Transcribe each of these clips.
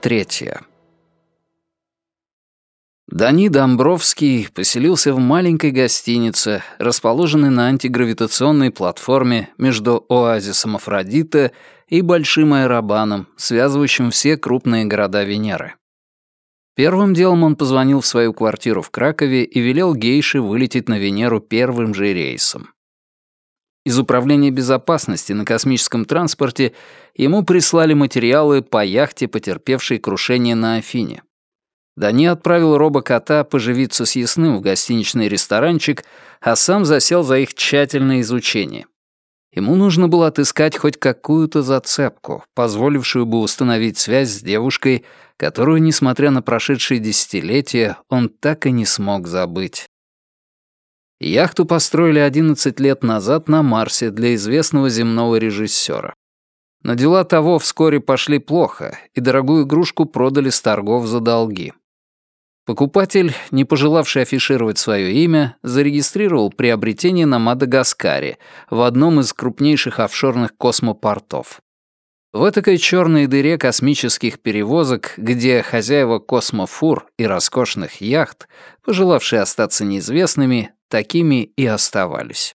Третья. Дани Домбровский поселился в маленькой гостинице, расположенной на антигравитационной платформе между оазисом Афродита и Большим Аэробаном, связывающим все крупные города Венеры. Первым делом он позвонил в свою квартиру в Кракове и велел гейше вылететь на Венеру первым же рейсом. Из Управления безопасности на космическом транспорте ему прислали материалы по яхте, потерпевшей крушение на Афине. Дани отправил робокота поживиться с ясным в гостиничный ресторанчик, а сам засел за их тщательное изучение. Ему нужно было отыскать хоть какую-то зацепку, позволившую бы установить связь с девушкой, которую, несмотря на прошедшие десятилетия, он так и не смог забыть. Яхту построили 11 лет назад на Марсе для известного земного режиссера. Но дела того вскоре пошли плохо, и дорогую игрушку продали с торгов за долги. Покупатель, не пожелавший афишировать свое имя, зарегистрировал приобретение на Мадагаскаре, в одном из крупнейших офшорных космопортов. В этой черной дыре космических перевозок, где хозяева космофур и роскошных яхт, пожелавшие остаться неизвестными, такими и оставались.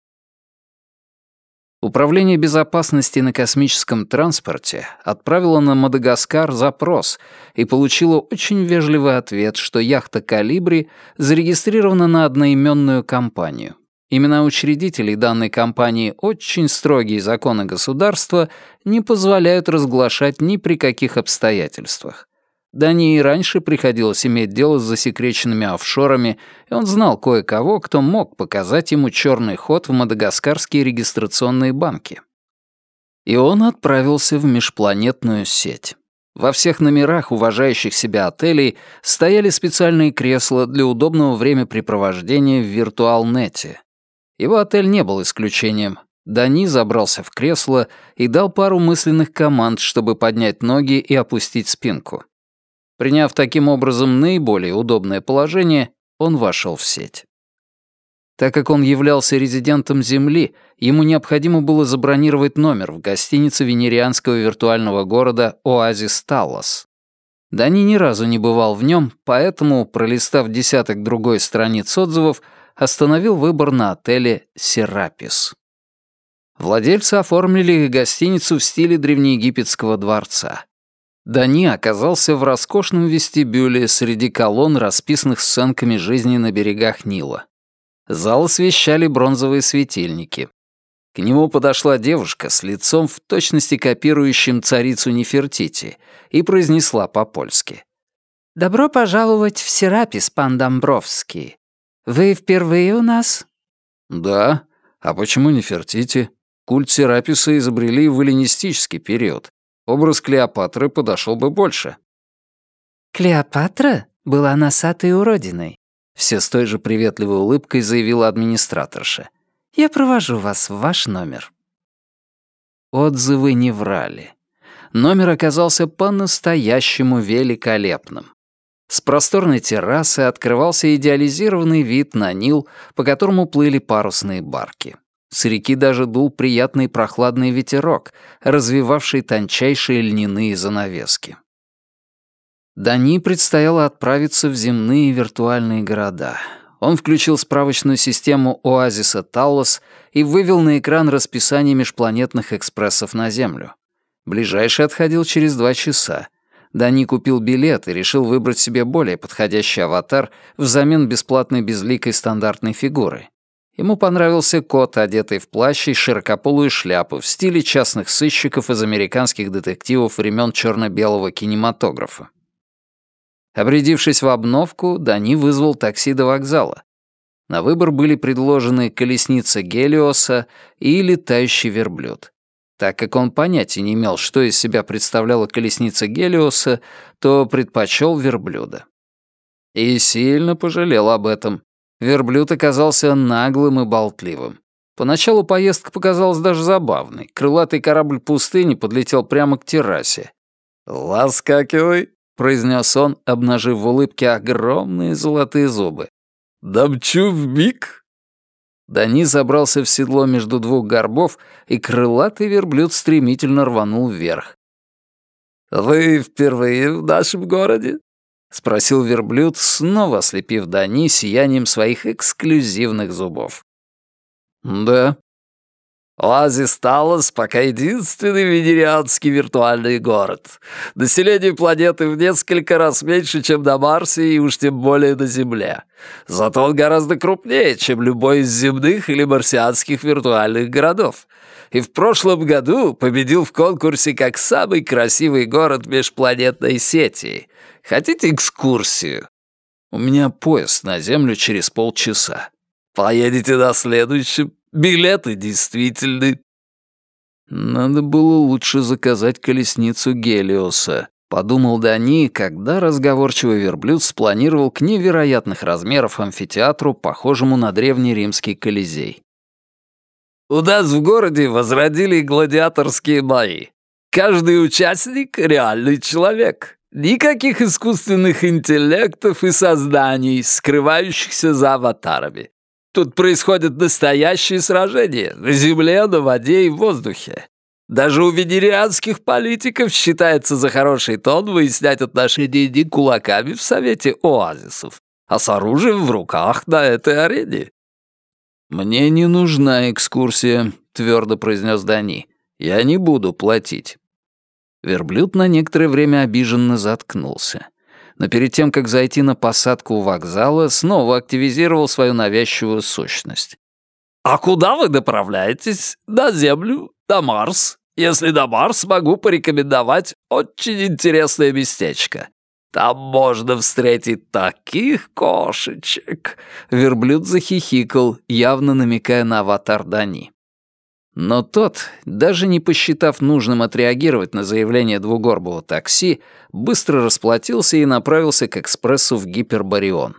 Управление безопасности на космическом транспорте отправило на Мадагаскар запрос и получило очень вежливый ответ, что яхта «Калибри» зарегистрирована на одноименную компанию. Имена учредителей данной компании очень строгие законы государства не позволяют разглашать ни при каких обстоятельствах. Дани и раньше приходилось иметь дело с засекреченными офшорами, и он знал кое-кого, кто мог показать ему черный ход в мадагаскарские регистрационные банки. И он отправился в межпланетную сеть. Во всех номерах уважающих себя отелей стояли специальные кресла для удобного времяпрепровождения в виртуалнете. Его отель не был исключением. Дани забрался в кресло и дал пару мысленных команд, чтобы поднять ноги и опустить спинку. Приняв таким образом наиболее удобное положение, он вошел в сеть. Так как он являлся резидентом Земли, ему необходимо было забронировать номер в гостинице венерианского виртуального города «Оазис Таллас». Дани ни разу не бывал в нем, поэтому, пролистав десяток другой страниц отзывов, остановил выбор на отеле «Серапис». Владельцы оформили гостиницу в стиле древнеегипетского дворца. Дани оказался в роскошном вестибюле среди колонн, расписанных сценками жизни на берегах Нила. Зал освещали бронзовые светильники. К нему подошла девушка с лицом в точности копирующим царицу Нефертити и произнесла по-польски. «Добро пожаловать в Серапис, пан Домбровский. Вы впервые у нас?» «Да. А почему Нефертити? Культ Сераписа изобрели в эллинистический период. Образ Клеопатры подошел бы больше. «Клеопатра была носатой уродиной», — все с той же приветливой улыбкой заявила администраторша. «Я провожу вас в ваш номер». Отзывы не врали. Номер оказался по-настоящему великолепным. С просторной террасы открывался идеализированный вид на Нил, по которому плыли парусные барки. С реки даже дул приятный прохладный ветерок, развивавший тончайшие льняные занавески. Дани предстояло отправиться в земные виртуальные города. Он включил справочную систему оазиса Таллос и вывел на экран расписание межпланетных экспрессов на Землю. Ближайший отходил через два часа. Дани купил билет и решил выбрать себе более подходящий аватар взамен бесплатной безликой стандартной фигуры. Ему понравился кот, одетый в плащ и широкополую шляпу в стиле частных сыщиков из американских детективов времен черно-белого кинематографа. Обрядившись в обновку, Дани вызвал такси до вокзала. На выбор были предложены колесница Гелиоса и летающий верблюд. Так как он понятия не имел, что из себя представляла колесница Гелиоса, то предпочел верблюда. И сильно пожалел об этом. Верблюд оказался наглым и болтливым. Поначалу поездка показалась даже забавной. Крылатый корабль пустыни подлетел прямо к террасе. «Ласкакивай», — произнес он, обнажив в улыбке огромные золотые зубы. «Дамчу в бик». Дани забрался в седло между двух горбов, и крылатый верблюд стремительно рванул вверх. «Вы впервые в нашем городе?» — спросил верблюд, снова ослепив Дани сиянием своих эксклюзивных зубов. «Да». «Оазис Талос пока единственный венерианский виртуальный город. Население планеты в несколько раз меньше, чем на Марсе и уж тем более на Земле. Зато он гораздо крупнее, чем любой из земных или марсианских виртуальных городов и в прошлом году победил в конкурсе как самый красивый город межпланетной сети. Хотите экскурсию? У меня поезд на Землю через полчаса. Поедете на следующем? Билеты действительны. Надо было лучше заказать колесницу Гелиоса, подумал Дани, когда разговорчивый верблюд спланировал к невероятных размеров амфитеатру, похожему на древний римский колизей. У нас в городе возродили гладиаторские бои. Каждый участник — реальный человек. Никаких искусственных интеллектов и созданий, скрывающихся за аватарами. Тут происходят настоящие сражения на земле, на воде и в воздухе. Даже у венерианских политиков считается за хороший тон выяснять отношения не кулаками в Совете оазисов, а с оружием в руках на этой арене. «Мне не нужна экскурсия», — твердо произнес Дани. «Я не буду платить». Верблюд на некоторое время обиженно заткнулся. Но перед тем, как зайти на посадку у вокзала, снова активизировал свою навязчивую сущность. «А куда вы направляетесь? На Землю? На Марс? Если на Марс, могу порекомендовать очень интересное местечко. Там можно встретить таких кошечек!» Верблюд захихикал, явно намекая на аватар Дани. Но тот, даже не посчитав нужным отреагировать на заявление двугорбого такси, быстро расплатился и направился к экспрессу в Гипербарион.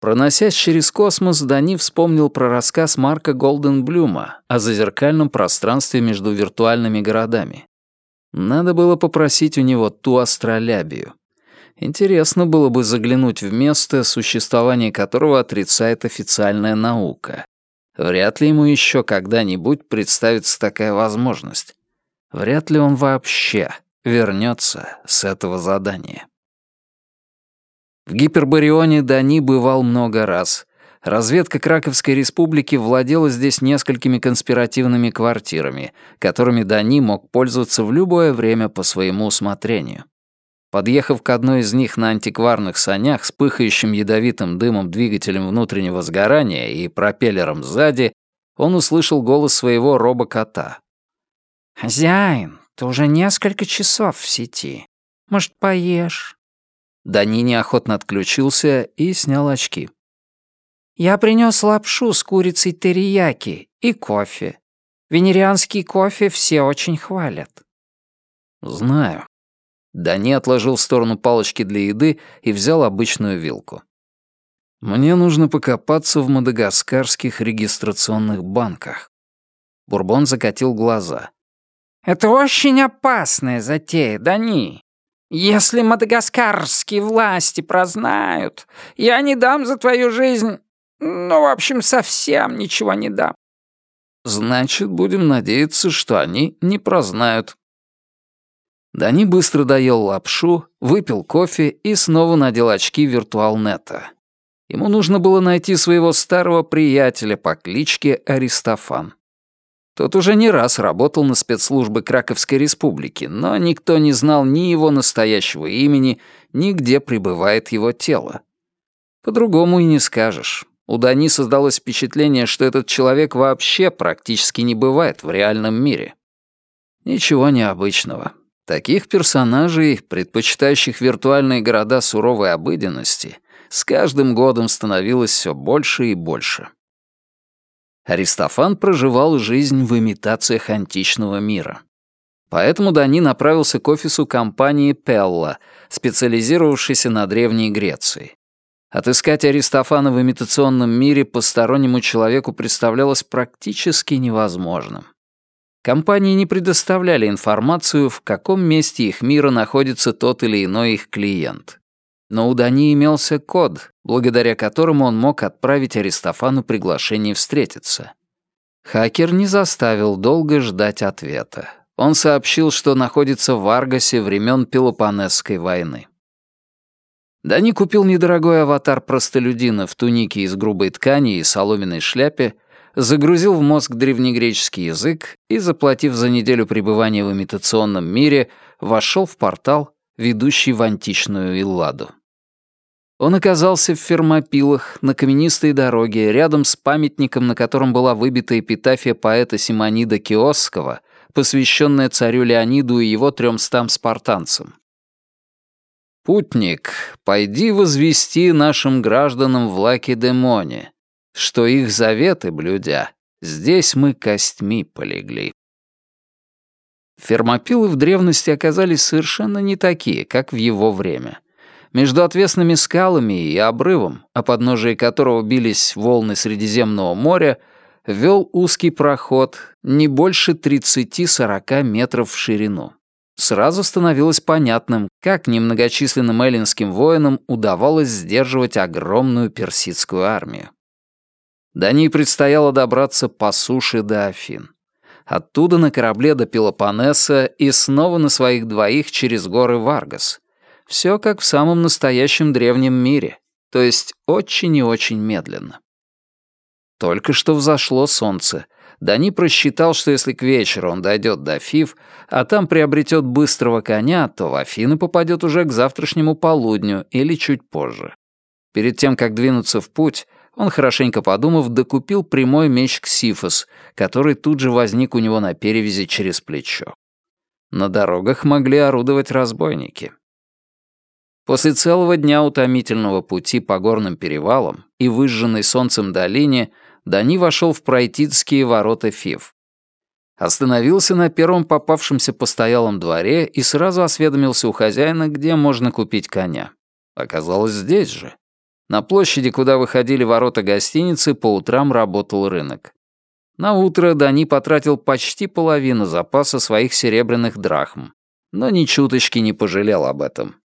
Проносясь через космос, Дани вспомнил про рассказ Марка Голденблюма о зазеркальном пространстве между виртуальными городами. Надо было попросить у него ту астролябию. Интересно было бы заглянуть в место, существование которого отрицает официальная наука. Вряд ли ему еще когда-нибудь представится такая возможность. Вряд ли он вообще вернется с этого задания. В Гипербарионе Дани бывал много раз. Разведка Краковской республики владела здесь несколькими конспиративными квартирами, которыми Дани мог пользоваться в любое время по своему усмотрению. Подъехав к одной из них на антикварных санях с пыхающим ядовитым дымом двигателем внутреннего сгорания и пропеллером сзади, он услышал голос своего робокота. «Хозяин, ты уже несколько часов в сети. Может, поешь?» Дани неохотно отключился и снял очки. Я принес лапшу с курицей терияки и кофе. Венерианский кофе все очень хвалят». «Знаю». Дани отложил в сторону палочки для еды и взял обычную вилку. «Мне нужно покопаться в мадагаскарских регистрационных банках». Бурбон закатил глаза. «Это очень опасная затея, Дани. Если мадагаскарские власти прознают, я не дам за твою жизнь ну, в общем, совсем ничего не дам. Значит, будем надеяться, что они не прознают. Дани быстро доел лапшу, выпил кофе и снова надел очки виртуалнета. Ему нужно было найти своего старого приятеля по кличке Аристофан. Тот уже не раз работал на спецслужбы Краковской республики, но никто не знал ни его настоящего имени, ни где пребывает его тело. По-другому и не скажешь. У Дани создалось впечатление, что этот человек вообще практически не бывает в реальном мире. Ничего необычного. Таких персонажей, предпочитающих виртуальные города суровой обыденности, с каждым годом становилось все больше и больше. Аристофан проживал жизнь в имитациях античного мира. Поэтому Дани направился к офису компании Пелла, специализировавшейся на Древней Греции. Отыскать Аристофана в имитационном мире постороннему человеку представлялось практически невозможным. Компании не предоставляли информацию, в каком месте их мира находится тот или иной их клиент. Но у Дани имелся код, благодаря которому он мог отправить Аристофану приглашение встретиться. Хакер не заставил долго ждать ответа. Он сообщил, что находится в Аргасе времен Пелопонесской войны. Дани купил недорогой аватар простолюдина в тунике из грубой ткани и соломенной шляпе, загрузил в мозг древнегреческий язык и, заплатив за неделю пребывания в имитационном мире, вошел в портал, ведущий в античную Илладу. Он оказался в Фермопилах, на каменистой дороге, рядом с памятником, на котором была выбита эпитафия поэта Симонида Киосского, посвященная царю Леониду и его трёмстам спартанцам. «Путник, пойди возвести нашим гражданам в Лаке-Демоне, что их заветы блюдя, здесь мы костьми полегли». Фермопилы в древности оказались совершенно не такие, как в его время. Между отвесными скалами и обрывом, о подножии которого бились волны Средиземного моря, вел узкий проход, не больше 30-40 метров в ширину сразу становилось понятным, как немногочисленным эллинским воинам удавалось сдерживать огромную персидскую армию. До ней предстояло добраться по суше до Афин. Оттуда на корабле до Пелопоннеса и снова на своих двоих через горы Варгас. Все как в самом настоящем древнем мире, то есть очень и очень медленно. Только что взошло солнце, Дани просчитал, что если к вечеру он дойдет до Фив, а там приобретет быстрого коня, то в Афины попадет уже к завтрашнему полудню или чуть позже. Перед тем, как двинуться в путь, он, хорошенько подумав, докупил прямой меч Ксифос, который тут же возник у него на перевязи через плечо. На дорогах могли орудовать разбойники. После целого дня утомительного пути по горным перевалам и выжженной солнцем долине Дани вошел в Пройтидские ворота Фив. Остановился на первом попавшемся постоялом дворе и сразу осведомился у хозяина, где можно купить коня. Оказалось, здесь же. На площади, куда выходили ворота гостиницы, по утрам работал рынок. На утро Дани потратил почти половину запаса своих серебряных драхм, но ни чуточки не пожалел об этом.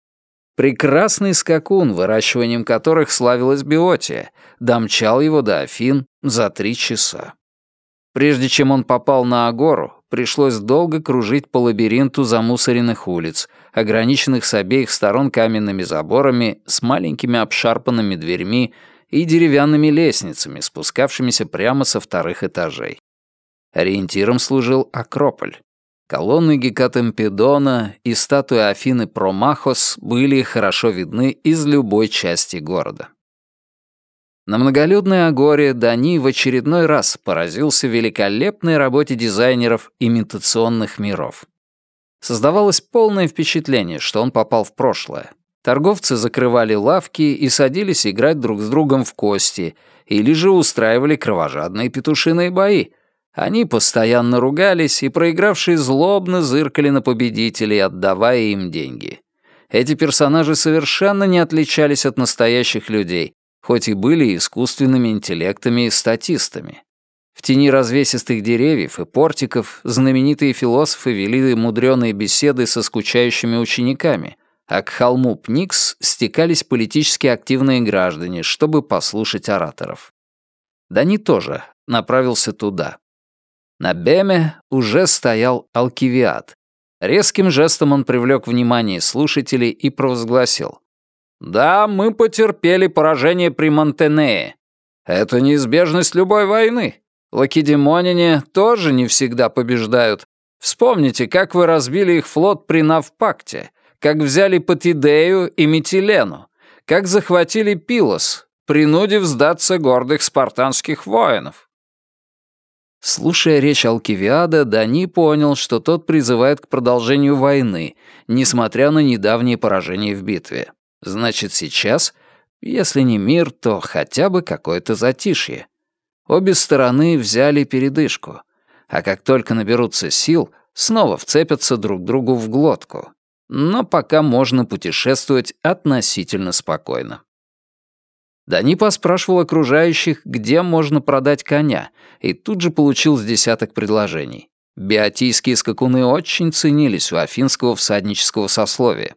Прекрасный скакун, выращиванием которых славилась Биотия, домчал его до Афин за три часа. Прежде чем он попал на Агору, пришлось долго кружить по лабиринту замусоренных улиц, ограниченных с обеих сторон каменными заборами с маленькими обшарпанными дверьми и деревянными лестницами, спускавшимися прямо со вторых этажей. Ориентиром служил Акрополь. Колонны Гекатемпедона и статуя Афины Промахос были хорошо видны из любой части города. На многолюдной Агоре Дани в очередной раз поразился великолепной работе дизайнеров имитационных миров. Создавалось полное впечатление, что он попал в прошлое. Торговцы закрывали лавки и садились играть друг с другом в кости, или же устраивали кровожадные петушиные бои — они постоянно ругались, и проигравшие злобно зыркали на победителей, отдавая им деньги. Эти персонажи совершенно не отличались от настоящих людей, хоть и были искусственными интеллектами и статистами. В тени развесистых деревьев и портиков знаменитые философы вели мудреные беседы со скучающими учениками, а к холму Пникс стекались политически активные граждане, чтобы послушать ораторов. Дани тоже направился туда. На Беме уже стоял Алкивиад. Резким жестом он привлек внимание слушателей и провозгласил. «Да, мы потерпели поражение при Монтенее. Это неизбежность любой войны. Лакедемонине тоже не всегда побеждают. Вспомните, как вы разбили их флот при Навпакте, как взяли Патидею и Метилену, как захватили Пилос, принудив сдаться гордых спартанских воинов. Слушая речь Алкивиада, Дани понял, что тот призывает к продолжению войны, несмотря на недавнее поражение в битве. Значит, сейчас, если не мир, то хотя бы какое-то затишье. Обе стороны взяли передышку, а как только наберутся сил, снова вцепятся друг другу в глотку. Но пока можно путешествовать относительно спокойно. Дани поспрашивал окружающих, где можно продать коня, и тут же получил с десяток предложений. Биотийские скакуны очень ценились у афинского всаднического сословия.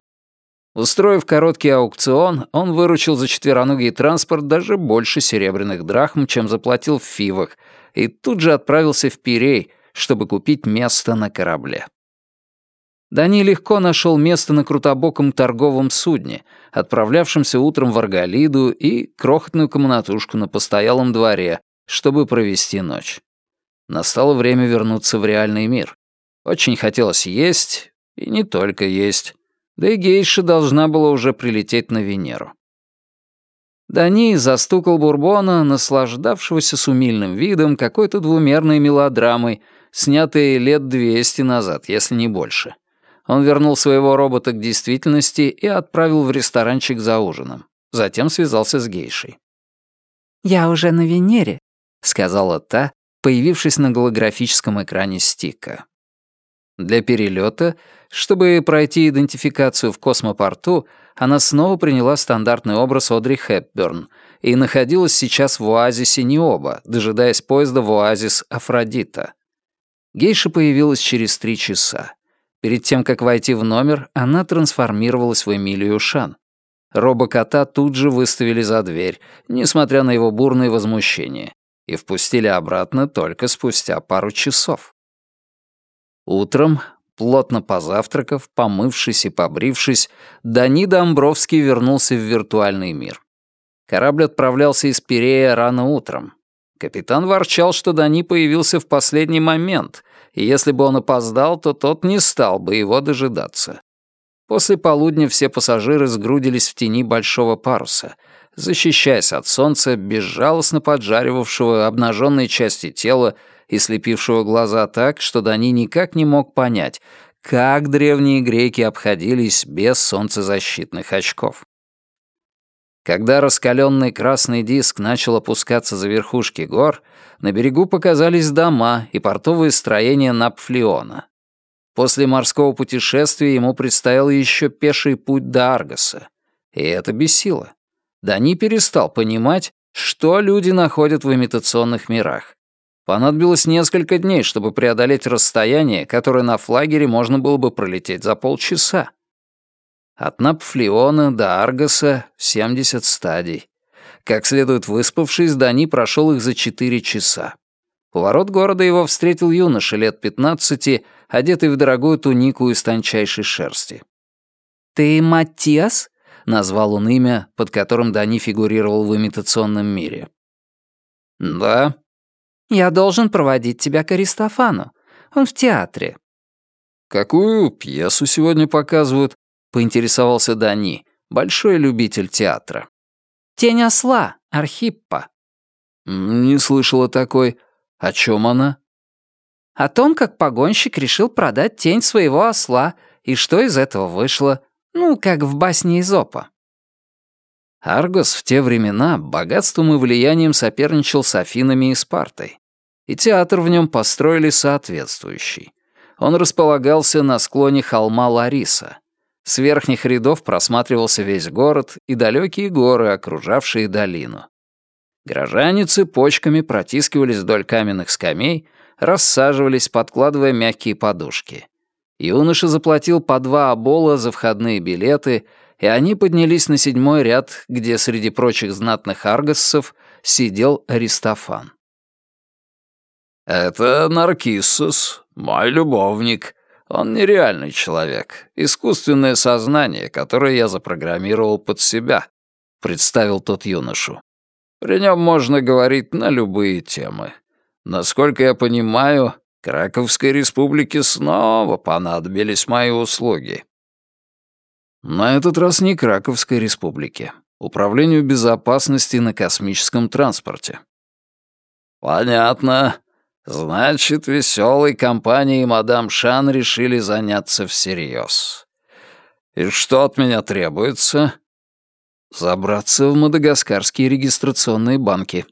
Устроив короткий аукцион, он выручил за четвероногий транспорт даже больше серебряных драхм, чем заплатил в фивах, и тут же отправился в Пирей, чтобы купить место на корабле. Дани легко нашел место на крутобоком торговом судне, отправлявшемся утром в Арголиду и крохотную комнатушку на постоялом дворе, чтобы провести ночь. Настало время вернуться в реальный мир. Очень хотелось есть, и не только есть. Да и гейша должна была уже прилететь на Венеру. Дани застукал Бурбона, наслаждавшегося с умильным видом какой-то двумерной мелодрамой, снятой лет двести назад, если не больше. Он вернул своего робота к действительности и отправил в ресторанчик за ужином. Затем связался с гейшей. «Я уже на Венере», — сказала та, появившись на голографическом экране стика. Для перелета, чтобы пройти идентификацию в космопорту, она снова приняла стандартный образ Одри Хепберн и находилась сейчас в оазисе Необа, дожидаясь поезда в оазис Афродита. Гейша появилась через три часа. Перед тем, как войти в номер, она трансформировалась в Эмилию Шан. Робокота тут же выставили за дверь, несмотря на его бурные возмущения, и впустили обратно только спустя пару часов. Утром Плотно позавтракав, помывшись и побрившись, Дани Домбровский вернулся в виртуальный мир. Корабль отправлялся из Пирея рано утром. Капитан ворчал, что Дани появился в последний момент, и если бы он опоздал, то тот не стал бы его дожидаться. После полудня все пассажиры сгрудились в тени большого паруса, защищаясь от солнца, безжалостно поджаривавшего обнаженные части тела и слепившего глаза так, что Дани никак не мог понять, как древние греки обходились без солнцезащитных очков. Когда раскаленный красный диск начал опускаться за верхушки гор, на берегу показались дома и портовые строения Напфлеона. После морского путешествия ему предстоял еще пеший путь до Аргоса. И это бесило. Дани перестал понимать, что люди находят в имитационных мирах. Понадобилось несколько дней, чтобы преодолеть расстояние, которое на флагере можно было бы пролететь за полчаса. От Напфлеона до Аргоса 70 стадий. Как следует выспавшись, Дани прошел их за 4 часа. У ворот города его встретил юноша лет 15, одетый в дорогую тунику из тончайшей шерсти. «Ты Матиас?» — назвал он имя, под которым Дани фигурировал в имитационном мире. «Да», я должен проводить тебя к Аристофану. Он в театре». «Какую пьесу сегодня показывают?» — поинтересовался Дани, большой любитель театра. «Тень осла, Архиппа». «Не слышала такой. О чем она?» «О том, как погонщик решил продать тень своего осла, и что из этого вышло. Ну, как в басне Изопа». Аргос в те времена богатством и влиянием соперничал с Афинами и Спартой. И театр в нем построили соответствующий. Он располагался на склоне холма Лариса. С верхних рядов просматривался весь город и далекие горы, окружавшие долину. Горожане цепочками протискивались вдоль каменных скамей, рассаживались, подкладывая мягкие подушки. Юноша заплатил по два обола за входные билеты — и они поднялись на седьмой ряд, где среди прочих знатных аргоссов сидел Аристофан. «Это Наркиссус, мой любовник. Он нереальный человек, искусственное сознание, которое я запрограммировал под себя», — представил тот юношу. «При нем можно говорить на любые темы. Насколько я понимаю, Краковской республике снова понадобились мои услуги». На этот раз не Краковской республике. Управлению безопасности на космическом транспорте. Понятно. Значит, веселой компанией мадам Шан решили заняться всерьез. И что от меня требуется? Забраться в мадагаскарские регистрационные банки.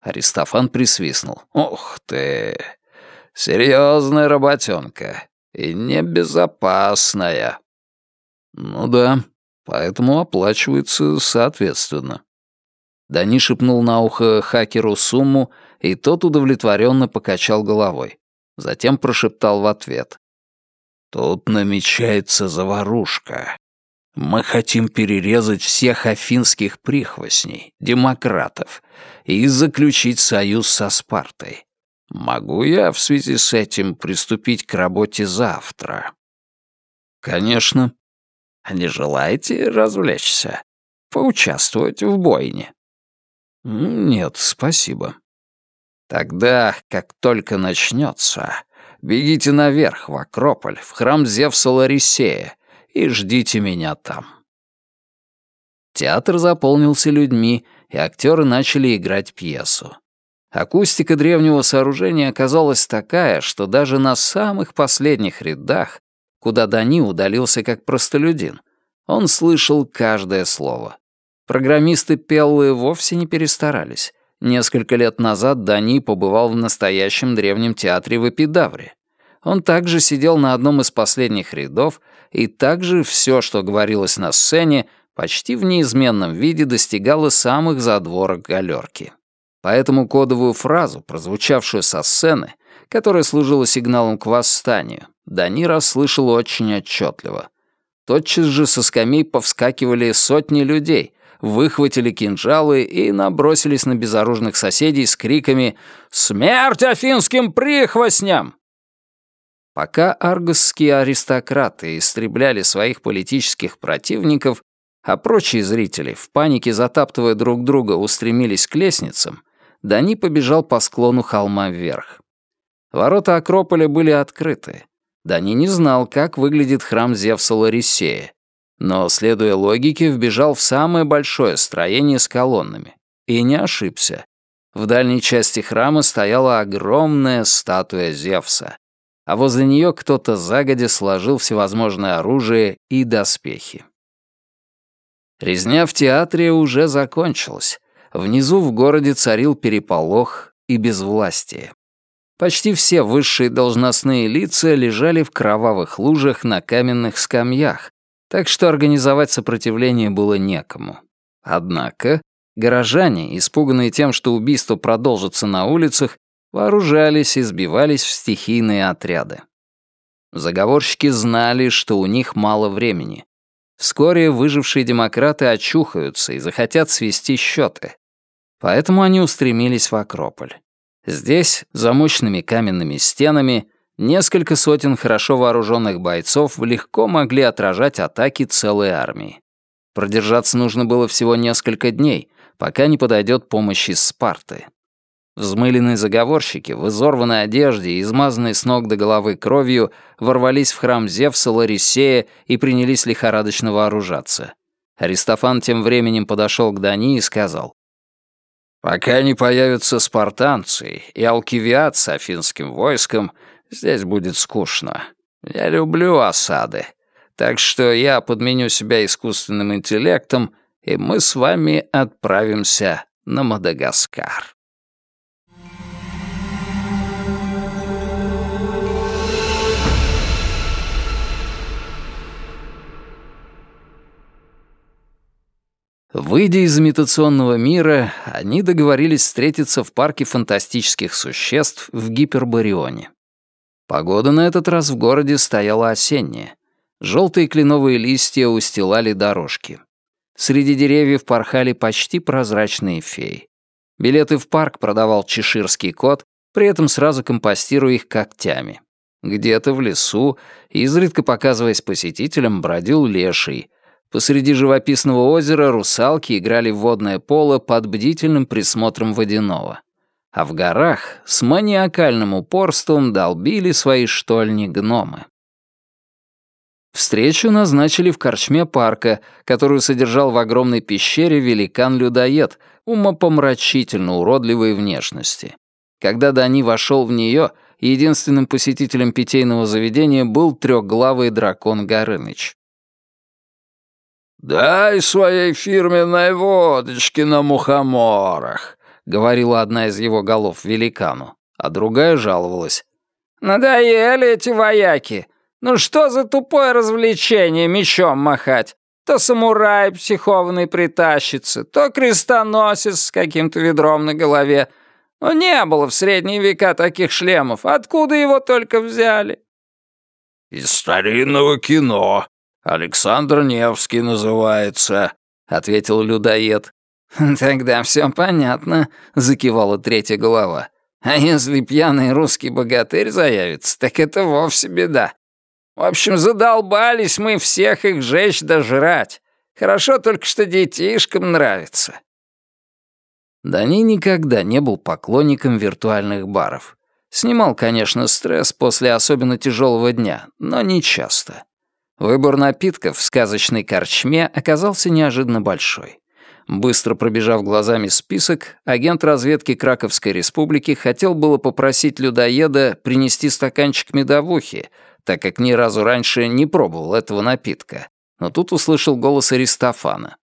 Аристофан присвистнул. Ух ты! Серьезная работенка. И небезопасная. «Ну да, поэтому оплачивается соответственно». Дани шепнул на ухо хакеру сумму, и тот удовлетворенно покачал головой. Затем прошептал в ответ. «Тут намечается заварушка. Мы хотим перерезать всех афинских прихвостней, демократов, и заключить союз со Спартой. Могу я в связи с этим приступить к работе завтра?» «Конечно». «А не желаете развлечься? Поучаствовать в бойне?» «Нет, спасибо». «Тогда, как только начнется, бегите наверх, в Акрополь, в храм Зевса Ларисея, и ждите меня там». Театр заполнился людьми, и актеры начали играть пьесу. Акустика древнего сооружения оказалась такая, что даже на самых последних рядах, куда Дани удалился как простолюдин, он слышал каждое слово. Программисты Пеллы вовсе не перестарались. Несколько лет назад Дани побывал в настоящем древнем театре в Эпидавре. Он также сидел на одном из последних рядов, и также все, что говорилось на сцене, почти в неизменном виде достигало самых задворок галерки. Поэтому кодовую фразу, прозвучавшую со сцены, которая служила сигналом к восстанию, Дани расслышал очень отчетливо. Тотчас же со скамей повскакивали сотни людей, выхватили кинжалы и набросились на безоружных соседей с криками «Смерть афинским прихвостням!». Пока аргосские аристократы истребляли своих политических противников, а прочие зрители, в панике затаптывая друг друга, устремились к лестницам, Дани побежал по склону холма вверх. Ворота Акрополя были открыты. Дани не знал, как выглядит храм Зевса Ларисея, но, следуя логике, вбежал в самое большое строение с колоннами. И не ошибся. В дальней части храма стояла огромная статуя Зевса, а возле нее кто-то загодя сложил всевозможное оружие и доспехи. Резня в театре уже закончилась, Внизу в городе царил переполох и безвластие. Почти все высшие должностные лица лежали в кровавых лужах на каменных скамьях, так что организовать сопротивление было некому. Однако горожане, испуганные тем, что убийство продолжится на улицах, вооружались и сбивались в стихийные отряды. Заговорщики знали, что у них мало времени. Вскоре выжившие демократы очухаются и захотят свести счеты. Поэтому они устремились в Акрополь. Здесь, за мощными каменными стенами, несколько сотен хорошо вооруженных бойцов легко могли отражать атаки целой армии. Продержаться нужно было всего несколько дней, пока не подойдет помощь из Спарты. Взмыленные заговорщики в изорванной одежде и измазанные с ног до головы кровью ворвались в храм Зевса Ларисея и принялись лихорадочно вооружаться. Аристофан тем временем подошел к Дани и сказал, Пока не появятся спартанцы и алкивиат с афинским войском, здесь будет скучно. Я люблю осады. Так что я подменю себя искусственным интеллектом, и мы с вами отправимся на Мадагаскар. Выйдя из имитационного мира, они договорились встретиться в парке фантастических существ в Гиперборионе. Погода на этот раз в городе стояла осенняя. Желтые кленовые листья устилали дорожки. Среди деревьев порхали почти прозрачные феи. Билеты в парк продавал чеширский кот, при этом сразу компостируя их когтями. Где-то в лесу, изредка показываясь посетителям, бродил леший — Посреди живописного озера русалки играли в водное поло под бдительным присмотром водяного. А в горах с маниакальным упорством долбили свои штольни гномы. Встречу назначили в корчме парка, которую содержал в огромной пещере великан-людоед, умопомрачительно уродливой внешности. Когда Дани вошел в нее, единственным посетителем питейного заведения был трехглавый дракон Горыныч. «Дай своей фирменной водочки на мухоморах», — говорила одна из его голов великану, а другая жаловалась. «Надоели эти вояки. Ну что за тупое развлечение мечом махать? То самурай психованный притащится, то крестоносец с каким-то ведром на голове. Но не было в средние века таких шлемов. Откуда его только взяли?» «Из старинного кино», «Александр Невский называется», — ответил людоед. «Тогда все понятно», — закивала третья голова. «А если пьяный русский богатырь заявится, так это вовсе беда». В общем, задолбались мы всех их жечь да жрать. Хорошо только, что детишкам нравится». Дани никогда не был поклонником виртуальных баров. Снимал, конечно, стресс после особенно тяжелого дня, но не часто. Выбор напитков в сказочной корчме оказался неожиданно большой. Быстро пробежав глазами список, агент разведки Краковской республики хотел было попросить людоеда принести стаканчик медовухи, так как ни разу раньше не пробовал этого напитка. Но тут услышал голос Аристофана.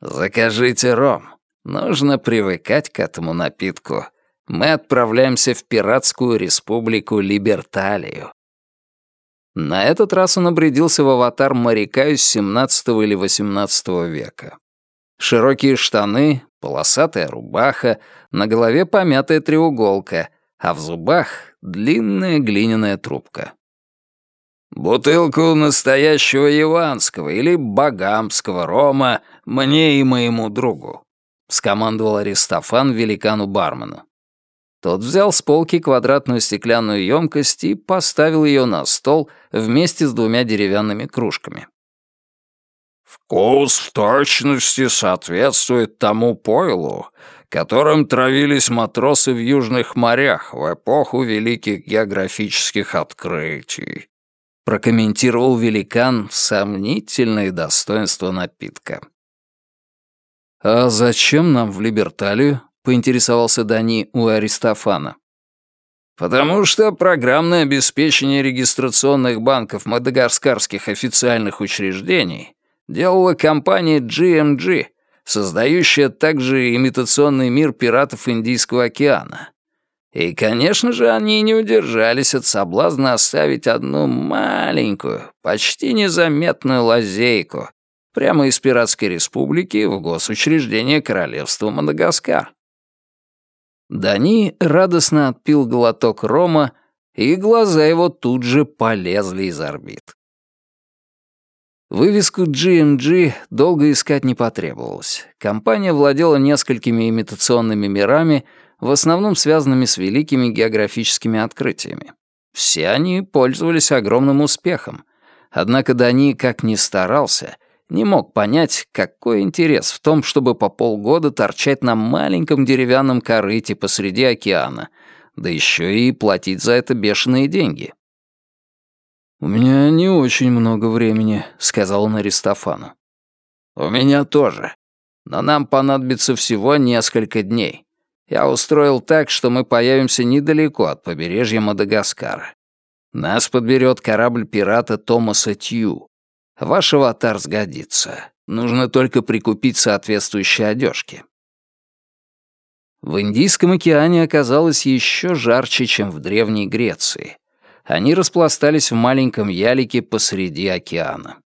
«Закажите ром. Нужно привыкать к этому напитку. Мы отправляемся в пиратскую республику Либерталию». На этот раз он обрядился в аватар моряка из 17 или 18 века. Широкие штаны, полосатая рубаха, на голове помятая треуголка, а в зубах длинная глиняная трубка. «Бутылку настоящего яванского или багамского рома мне и моему другу», — скомандовал Аристофан великану-бармену. Тот взял с полки квадратную стеклянную емкость и поставил ее на стол вместе с двумя деревянными кружками. «Вкус в точности соответствует тому пойлу, которым травились матросы в южных морях в эпоху великих географических открытий», прокомментировал великан сомнительные достоинства напитка. «А зачем нам в Либерталию?» — поинтересовался Дани у Аристофана. «Потому что программное обеспечение регистрационных банков мадагаскарских официальных учреждений делала компания GMG, создающая также имитационный мир пиратов Индийского океана. И, конечно же, они не удержались от соблазна оставить одну маленькую, почти незаметную лазейку прямо из Пиратской Республики в госучреждение Королевства Мадагаскар. Дани радостно отпил глоток рома, и глаза его тут же полезли из орбит. Вывеску GMG долго искать не потребовалось. Компания владела несколькими имитационными мирами — в основном связанными с великими географическими открытиями. Все они пользовались огромным успехом, однако Дани, как ни старался, не мог понять, какой интерес в том, чтобы по полгода торчать на маленьком деревянном корыте посреди океана, да еще и платить за это бешеные деньги. «У меня не очень много времени», — сказал он Аристофану. «У меня тоже. Но нам понадобится всего несколько дней. Я устроил так, что мы появимся недалеко от побережья Мадагаскара. Нас подберет корабль пирата Томаса Тью. Ваш аватар сгодится. Нужно только прикупить соответствующие одежки. В Индийском океане оказалось еще жарче, чем в Древней Греции. Они распластались в маленьком ялике посреди океана.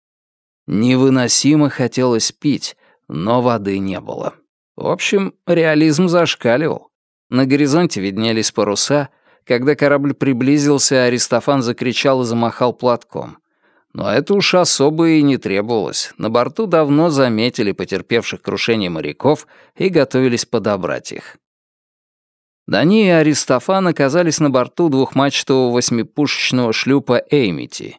Невыносимо хотелось пить, но воды не было. В общем, реализм зашкаливал. На горизонте виднелись паруса. Когда корабль приблизился, Аристофан закричал и замахал платком. Но это уж особо и не требовалось. На борту давно заметили потерпевших крушение моряков и готовились подобрать их. Дани и Аристофан оказались на борту двухмачтового восьмипушечного шлюпа «Эймити».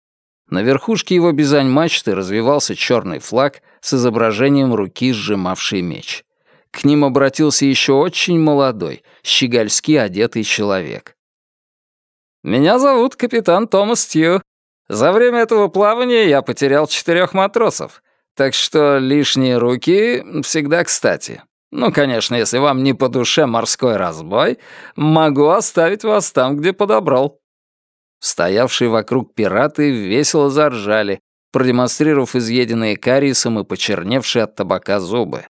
На верхушке его бизань-мачты развивался черный флаг с изображением руки, сжимавшей меч. К ним обратился еще очень молодой, щегольски одетый человек. «Меня зовут капитан Томас Тью. За время этого плавания я потерял четырех матросов, так что лишние руки всегда кстати. Ну, конечно, если вам не по душе морской разбой, могу оставить вас там, где подобрал». Стоявшие вокруг пираты весело заржали, продемонстрировав изъеденные кариесом и почерневшие от табака зубы.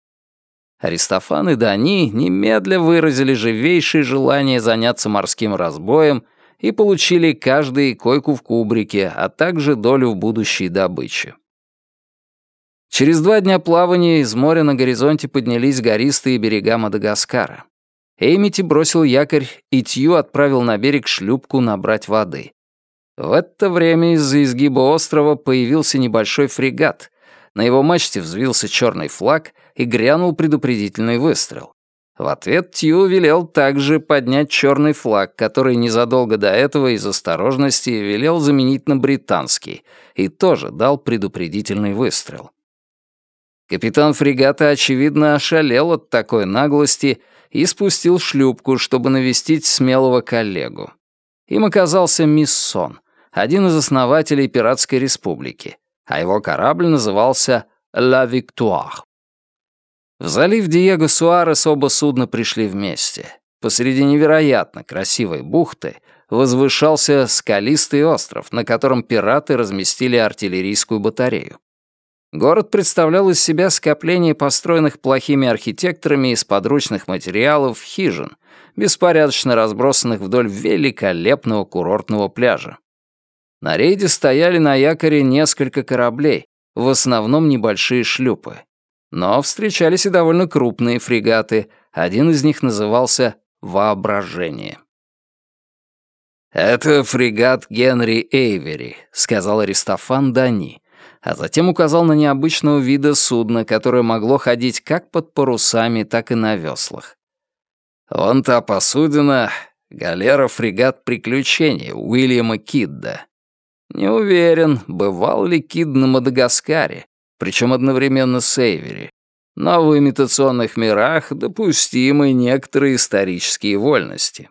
Аристофан и Дани немедля выразили живейшее желание заняться морским разбоем и получили каждый койку в кубрике, а также долю в будущей добыче. Через два дня плавания из моря на горизонте поднялись гористые берега Мадагаскара. Эймити бросил якорь, и Тью отправил на берег шлюпку набрать воды. В это время из-за изгиба острова появился небольшой фрегат. На его мачте взвился черный флаг — и грянул предупредительный выстрел. В ответ Тью велел также поднять черный флаг, который незадолго до этого из осторожности велел заменить на британский, и тоже дал предупредительный выстрел. Капитан фрегата, очевидно, ошалел от такой наглости и спустил шлюпку, чтобы навестить смелого коллегу. Им оказался Миссон, один из основателей Пиратской республики, а его корабль назывался «Ла Виктуар». В залив Диего Суарес оба судна пришли вместе. Посреди невероятно красивой бухты возвышался скалистый остров, на котором пираты разместили артиллерийскую батарею. Город представлял из себя скопление построенных плохими архитекторами из подручных материалов хижин, беспорядочно разбросанных вдоль великолепного курортного пляжа. На рейде стояли на якоре несколько кораблей, в основном небольшие шлюпы. Но встречались и довольно крупные фрегаты. Один из них назывался «Воображение». «Это фрегат Генри Эйвери», — сказал Аристофан Дани, а затем указал на необычного вида судно, которое могло ходить как под парусами, так и на веслах. «Вон та посудина — галера-фрегат приключений Уильяма Кидда. Не уверен, бывал ли Кид на Мадагаскаре, причем одновременно с Эйвери. Но в имитационных мирах допустимы некоторые исторические вольности.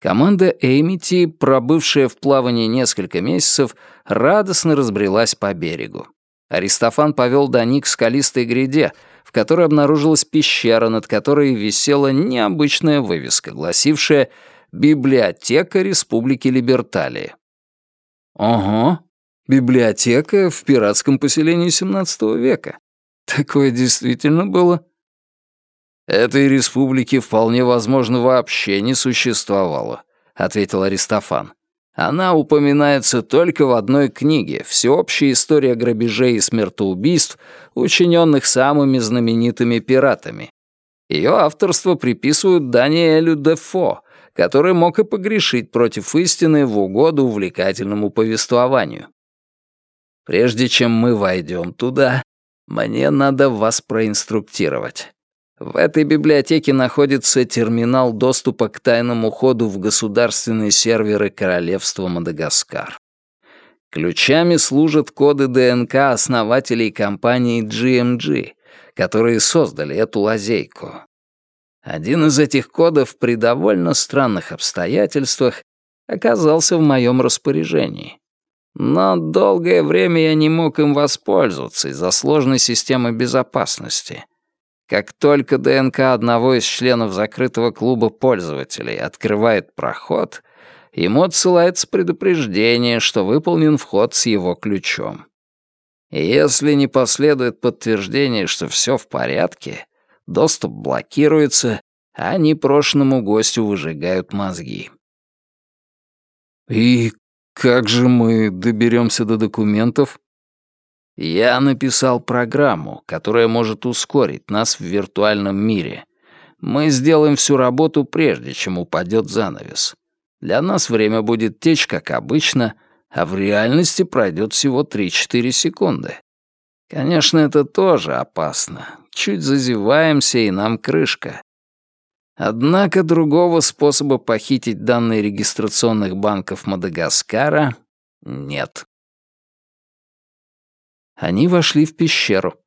Команда Эймити, пробывшая в плавании несколько месяцев, радостно разбрелась по берегу. Аристофан повел Дани к скалистой гряде, в которой обнаружилась пещера, над которой висела необычная вывеска, гласившая «Библиотека Республики Либерталии». «Ого, Библиотека в пиратском поселении XVII века. Такое действительно было. Этой республики вполне возможно вообще не существовало, ответил Аристофан. Она упоминается только в одной книге «Всеобщая история грабежей и смертоубийств, учиненных самыми знаменитыми пиратами». Ее авторство приписывают Даниэлю Дефо, который мог и погрешить против истины в угоду увлекательному повествованию. Прежде чем мы войдем туда, мне надо вас проинструктировать. В этой библиотеке находится терминал доступа к тайному ходу в государственные серверы Королевства Мадагаскар. Ключами служат коды ДНК основателей компании GMG, которые создали эту лазейку. Один из этих кодов при довольно странных обстоятельствах оказался в моем распоряжении. Но долгое время я не мог им воспользоваться из-за сложной системы безопасности. Как только ДНК одного из членов закрытого клуба пользователей открывает проход, ему отсылается предупреждение, что выполнен вход с его ключом. И если не последует подтверждение, что все в порядке, доступ блокируется, а непрошенному гостю выжигают мозги. «И как же мы доберемся до документов? Я написал программу, которая может ускорить нас в виртуальном мире. Мы сделаем всю работу прежде, чем упадет занавес. Для нас время будет течь, как обычно, а в реальности пройдет всего 3-4 секунды. Конечно, это тоже опасно. Чуть зазеваемся, и нам крышка. Однако другого способа похитить данные регистрационных банков Мадагаскара нет. Они вошли в пещеру.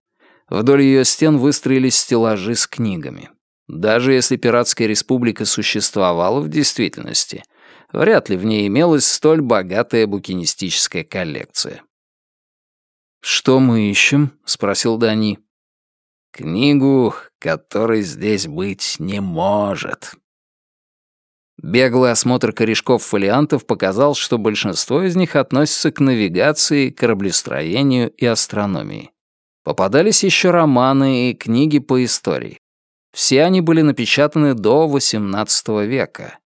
Вдоль ее стен выстроились стеллажи с книгами. Даже если Пиратская республика существовала в действительности, вряд ли в ней имелась столь богатая букинистическая коллекция. «Что мы ищем?» — спросил Дани. Книгу, которой здесь быть не может. Беглый осмотр корешков-фолиантов показал, что большинство из них относятся к навигации, кораблестроению и астрономии. Попадались еще романы и книги по истории. Все они были напечатаны до XVIII века.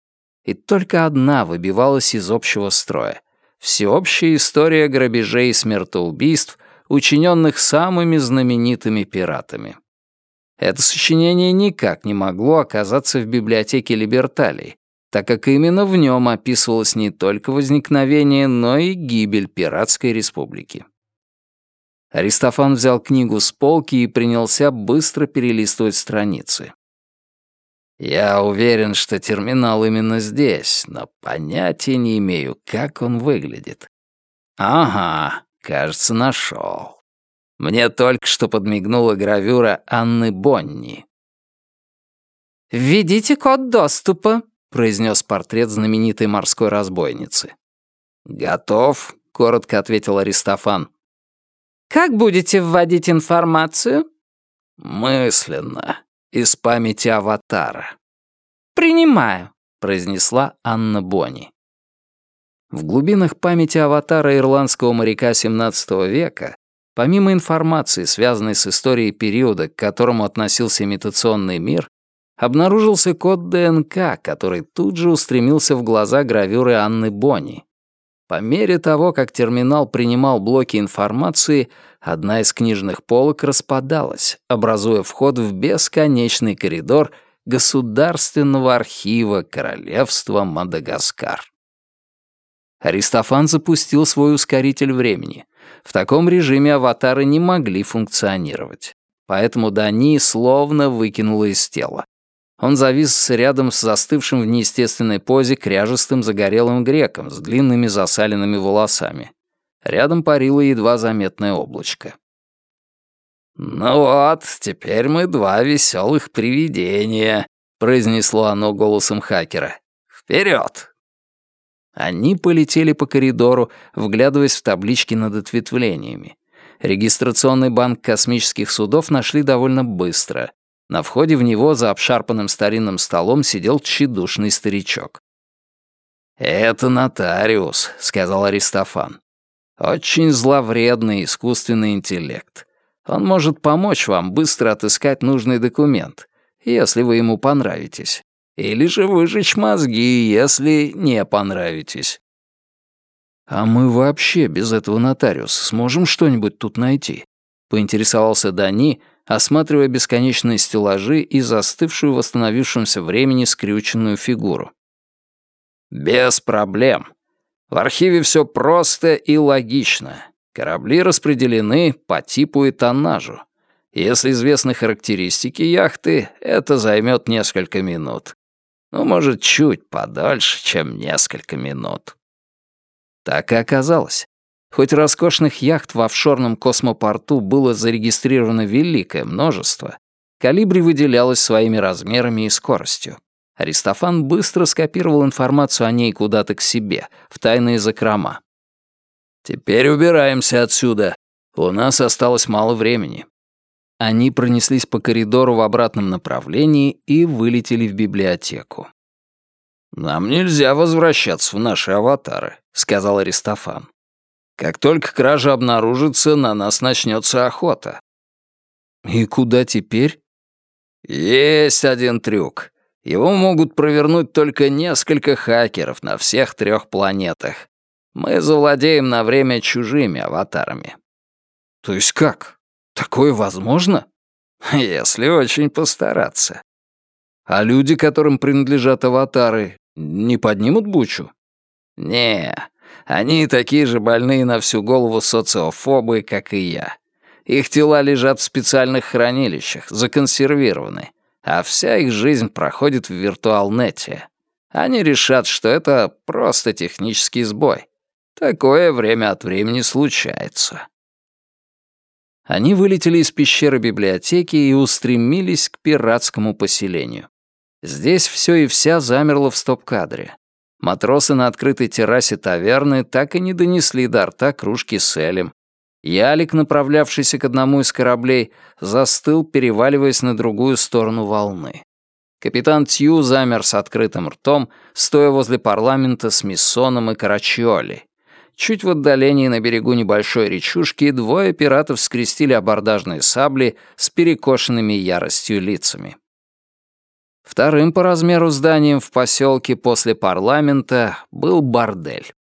И только одна выбивалась из общего строя. Всеобщая история грабежей и смертоубийств — учиненных самыми знаменитыми пиратами. Это сочинение никак не могло оказаться в библиотеке Либерталии, так как именно в нем описывалось не только возникновение, но и гибель Пиратской республики. Аристофан взял книгу с полки и принялся быстро перелистывать страницы. Я уверен, что терминал именно здесь, но понятия не имею, как он выглядит. Ага, кажется, нашел. Мне только что подмигнула гравюра Анны Бонни. «Введите код доступа», — произнес портрет знаменитой морской разбойницы. «Готов», — коротко ответил Аристофан. «Как будете вводить информацию?» «Мысленно, из памяти аватара». «Принимаю», — произнесла Анна Бонни. В глубинах памяти аватара ирландского моряка XVII века, помимо информации, связанной с историей периода, к которому относился имитационный мир, обнаружился код ДНК, который тут же устремился в глаза гравюры Анны Бонни. По мере того, как терминал принимал блоки информации, одна из книжных полок распадалась, образуя вход в бесконечный коридор Государственного архива Королевства Мадагаскар. Аристофан запустил свой ускоритель времени. В таком режиме аватары не могли функционировать. Поэтому Дани словно выкинула из тела. Он завис рядом с застывшим в неестественной позе кряжестым загорелым греком с длинными засаленными волосами. Рядом парило едва заметное облачко. «Ну вот, теперь мы два веселых привидения», — произнесло оно голосом хакера. «Вперед!» Они полетели по коридору, вглядываясь в таблички над ответвлениями. Регистрационный банк космических судов нашли довольно быстро. На входе в него за обшарпанным старинным столом сидел тщедушный старичок. «Это нотариус», — сказал Аристофан. «Очень зловредный искусственный интеллект. Он может помочь вам быстро отыскать нужный документ, если вы ему понравитесь. Или же выжечь мозги, если не понравитесь». «А мы вообще без этого нотариуса сможем что-нибудь тут найти?» — поинтересовался Дани, осматривая бесконечные стеллажи и застывшую в восстановившемся времени скрюченную фигуру. «Без проблем. В архиве все просто и логично. Корабли распределены по типу и тоннажу. Если известны характеристики яхты, это займет несколько минут. Ну, может, чуть подольше, чем несколько минут». Так и оказалось. Хоть роскошных яхт в офшорном космопорту было зарегистрировано великое множество, Калибри выделялась своими размерами и скоростью. Аристофан быстро скопировал информацию о ней куда-то к себе, в тайные закрома. «Теперь убираемся отсюда. У нас осталось мало времени». Они пронеслись по коридору в обратном направлении и вылетели в библиотеку. «Нам нельзя возвращаться в наши аватары», — сказал Аристофан. Как только кража обнаружится, на нас начнется охота. И куда теперь? Есть один трюк. Его могут провернуть только несколько хакеров на всех трех планетах. Мы завладеем на время чужими аватарами. То есть как? Такое возможно? Если очень постараться. А люди, которым принадлежат аватары, не поднимут бучу? Не, они такие же больные на всю голову социофобы, как и я. Их тела лежат в специальных хранилищах, законсервированы, а вся их жизнь проходит в виртуалнете. Они решат, что это просто технический сбой. Такое время от времени случается. Они вылетели из пещеры библиотеки и устремились к пиратскому поселению. Здесь все и вся замерло в стоп-кадре. Матросы на открытой террасе таверны так и не донесли до рта кружки с элем. Ялик, направлявшийся к одному из кораблей, застыл, переваливаясь на другую сторону волны. Капитан Тью замер с открытым ртом, стоя возле парламента с Миссоном и Карачиоли. Чуть в отдалении на берегу небольшой речушки двое пиратов скрестили абордажные сабли с перекошенными яростью лицами. Вторым по размеру зданием в поселке после парламента был бордель.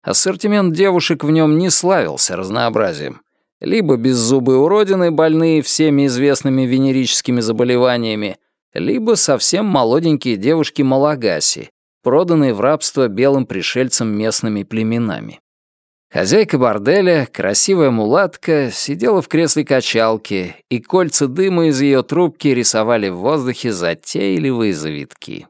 Ассортимент девушек в нем не славился разнообразием. Либо беззубые уродины, больные всеми известными венерическими заболеваниями, либо совсем молоденькие девушки Малагаси, проданные в рабство белым пришельцам местными племенами. Хозяйка борделя, красивая мулатка, сидела в кресле качалки, и кольца дыма из ее трубки рисовали в воздухе затейливые завитки.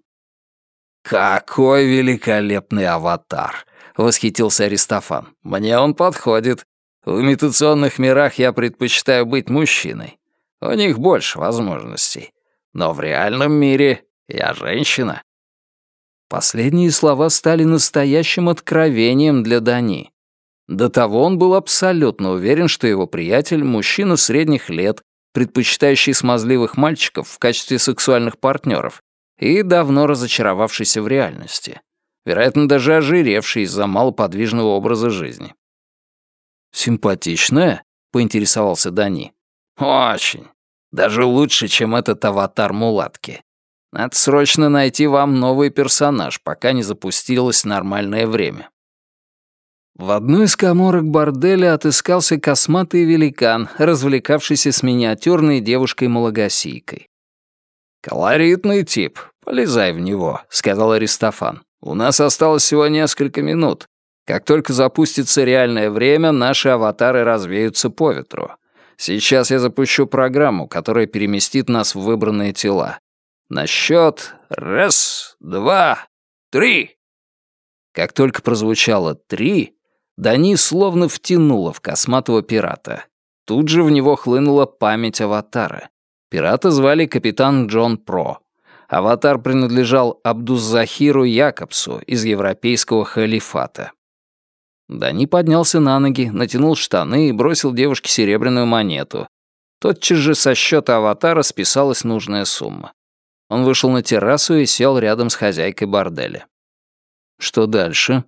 «Какой великолепный аватар!» — восхитился Аристофан. «Мне он подходит. В имитационных мирах я предпочитаю быть мужчиной. У них больше возможностей. Но в реальном мире я женщина». Последние слова стали настоящим откровением для Дани. До того он был абсолютно уверен, что его приятель — мужчина средних лет, предпочитающий смазливых мальчиков в качестве сексуальных партнеров и давно разочаровавшийся в реальности. Вероятно, даже ожиревший из-за малоподвижного образа жизни. «Симпатичная?» — поинтересовался Дани. «Очень. Даже лучше, чем этот аватар мулатки. Надо срочно найти вам новый персонаж, пока не запустилось нормальное время». В одной из коморок борделя отыскался косматый великан, развлекавшийся с миниатюрной девушкой-малагасийкой. «Колоритный тип, полезай в него», — сказал Аристофан. «У нас осталось всего несколько минут. Как только запустится реальное время, наши аватары развеются по ветру. Сейчас я запущу программу, которая переместит нас в выбранные тела. На счет раз, два, три». Как только прозвучало «три», Дани словно втянула в косматого пирата. Тут же в него хлынула память аватара. Пирата звали капитан Джон Про. Аватар принадлежал Абдузахиру Якобсу из европейского халифата. Дани поднялся на ноги, натянул штаны и бросил девушке серебряную монету. Тотчас же со счета аватара списалась нужная сумма. Он вышел на террасу и сел рядом с хозяйкой борделя. Что дальше?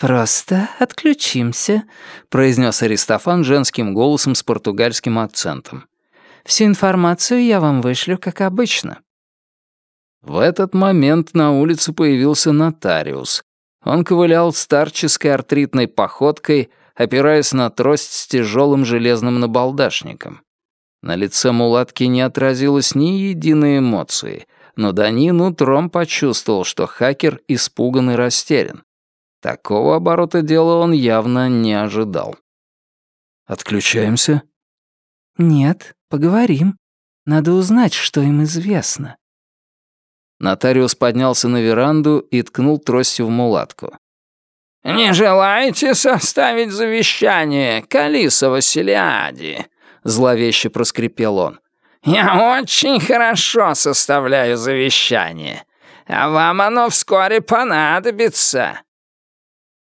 «Просто отключимся», — произнес Аристофан женским голосом с португальским акцентом. «Всю информацию я вам вышлю, как обычно». В этот момент на улице появился нотариус. Он ковылял старческой артритной походкой, опираясь на трость с тяжелым железным набалдашником. На лице мулатки не отразилось ни единой эмоции, но Данин утром почувствовал, что хакер испуган и растерян. Такого оборота дела он явно не ожидал. «Отключаемся?» «Нет, поговорим. Надо узнать, что им известно». Нотариус поднялся на веранду и ткнул тростью в мулатку. «Не желаете составить завещание, Калиса Василиади?» — зловеще проскрипел он. «Я очень хорошо составляю завещание, а вам оно вскоре понадобится».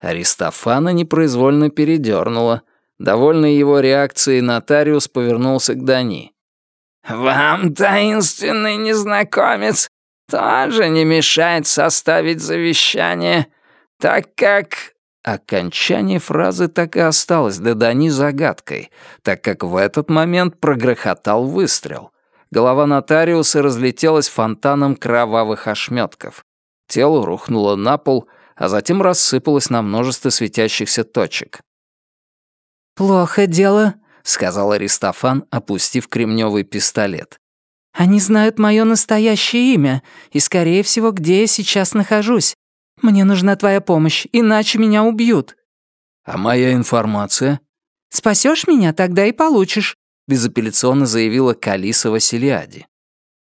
Аристофана непроизвольно передернула. Довольный его реакцией, нотариус повернулся к Дани. «Вам, таинственный незнакомец, тоже не мешает составить завещание, так как...» Окончание фразы так и осталось для Дани загадкой, так как в этот момент прогрохотал выстрел. Голова нотариуса разлетелась фонтаном кровавых ошметков. Тело рухнуло на пол, а затем рассыпалась на множество светящихся точек. «Плохо дело», — сказал Аристофан, опустив кремневый пистолет. «Они знают мое настоящее имя и, скорее всего, где я сейчас нахожусь. Мне нужна твоя помощь, иначе меня убьют». «А моя информация?» «Спасешь меня, тогда и получишь», — безапелляционно заявила Калиса Василиади.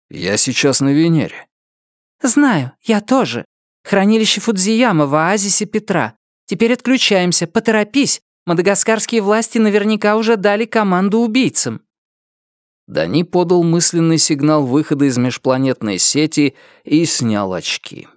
«Я сейчас на Венере». «Знаю, я тоже. Хранилище Фудзияма в оазисе Петра. Теперь отключаемся, поторопись. Мадагаскарские власти наверняка уже дали команду убийцам». Дани подал мысленный сигнал выхода из межпланетной сети и снял очки.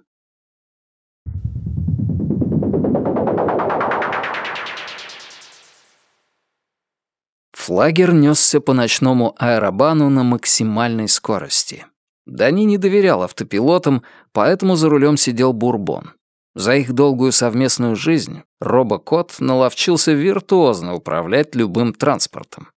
Флагер несся по ночному аэробану на максимальной скорости. Дани не доверял автопилотам, поэтому за рулем сидел Бурбон. За их долгую совместную жизнь робокот наловчился виртуозно управлять любым транспортом.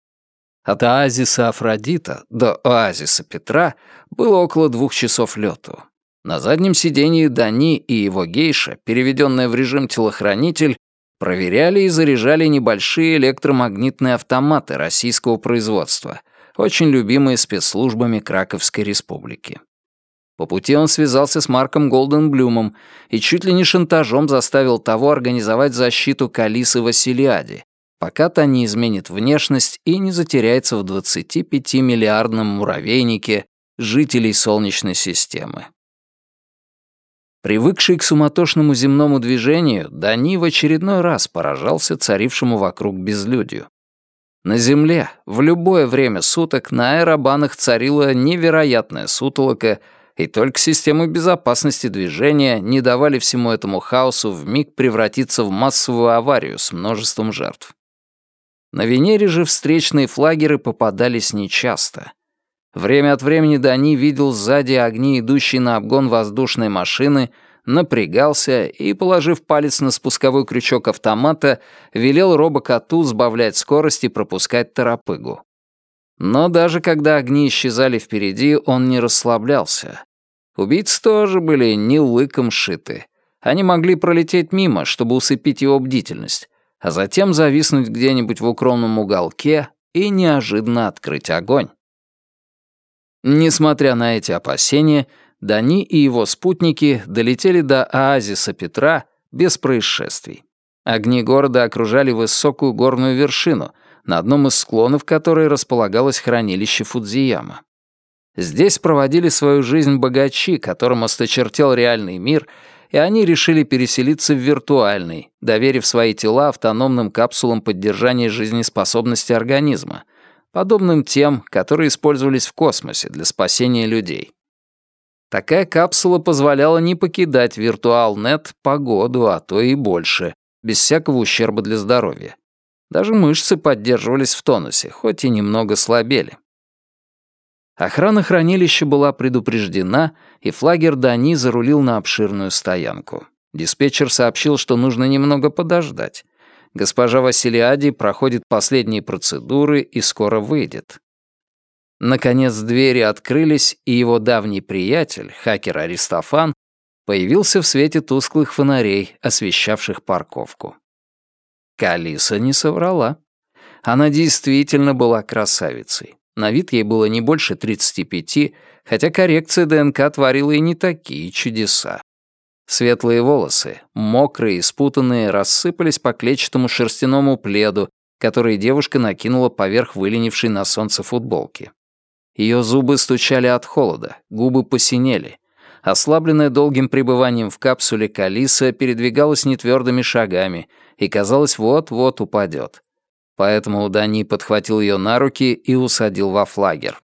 От оазиса Афродита до оазиса Петра было около двух часов лету. На заднем сиденье Дани и его гейша, переведенная в режим телохранитель, проверяли и заряжали небольшие электромагнитные автоматы российского производства — очень любимые спецслужбами Краковской республики. По пути он связался с Марком Голденблюмом и чуть ли не шантажом заставил того организовать защиту Калисы Василиади, пока та не изменит внешность и не затеряется в 25-миллиардном муравейнике жителей Солнечной системы. Привыкший к суматошному земному движению, Дани в очередной раз поражался царившему вокруг безлюдью. На Земле в любое время суток на аэробанах царила невероятная сутолока — и только системы безопасности движения не давали всему этому хаосу вмиг превратиться в массовую аварию с множеством жертв. На Венере же встречные флагеры попадались нечасто. Время от времени Дани видел сзади огни, идущие на обгон воздушной машины, напрягался и, положив палец на спусковой крючок автомата, велел робокоту сбавлять скорость и пропускать торопыгу. Но даже когда огни исчезали впереди, он не расслаблялся. Убийцы тоже были не лыком шиты. Они могли пролететь мимо, чтобы усыпить его бдительность, а затем зависнуть где-нибудь в укромном уголке и неожиданно открыть огонь. Несмотря на эти опасения, Дани и его спутники долетели до оазиса Петра без происшествий. Огни города окружали высокую горную вершину, на одном из склонов которой располагалось хранилище Фудзияма. Здесь проводили свою жизнь богачи, которым осточертел реальный мир, и они решили переселиться в виртуальный, доверив свои тела автономным капсулам поддержания жизнеспособности организма, подобным тем, которые использовались в космосе для спасения людей. Такая капсула позволяла не покидать виртуал-нет по году, а то и больше, без всякого ущерба для здоровья. Даже мышцы поддерживались в тонусе, хоть и немного слабели. Охрана хранилища была предупреждена, и флагер Дани зарулил на обширную стоянку. Диспетчер сообщил, что нужно немного подождать. Госпожа Василиади проходит последние процедуры и скоро выйдет. Наконец двери открылись, и его давний приятель, хакер Аристофан, появился в свете тусклых фонарей, освещавших парковку. Калиса не соврала. Она действительно была красавицей. На вид ей было не больше 35, хотя коррекция ДНК творила и не такие чудеса. Светлые волосы, мокрые и спутанные, рассыпались по клетчатому шерстяному пледу, который девушка накинула поверх выленившей на солнце футболки. Ее зубы стучали от холода, губы посинели. Ослабленная долгим пребыванием в капсуле Калиса передвигалась нетвердыми шагами и, казалось, вот-вот упадет. Поэтому Дани подхватил ее на руки и усадил во флагер.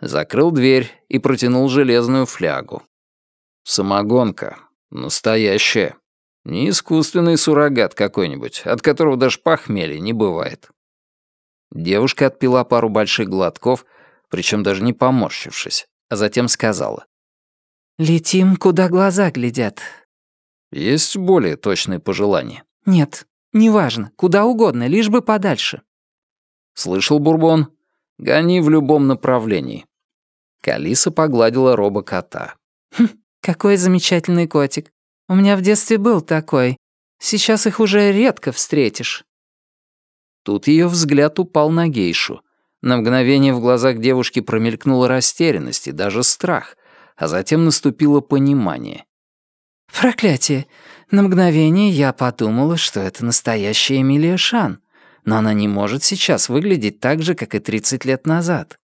Закрыл дверь и протянул железную флягу. Самогонка. Настоящая. Не искусственный суррогат какой-нибудь, от которого даже похмелья не бывает. Девушка отпила пару больших глотков, причем даже не поморщившись, а затем сказала. «Летим, куда глаза глядят». Есть более точные пожелания? «Нет, Неважно, куда угодно, лишь бы подальше». «Слышал, Бурбон? Гони в любом направлении». Калиса погладила робокота. «Хм, какой замечательный котик. У меня в детстве был такой. Сейчас их уже редко встретишь». Тут ее взгляд упал на гейшу. На мгновение в глазах девушки промелькнула растерянность и даже страх, а затем наступило понимание. «Проклятие! На мгновение я подумала, что это настоящая Эмилия Шан, но она не может сейчас выглядеть так же, как и 30 лет назад».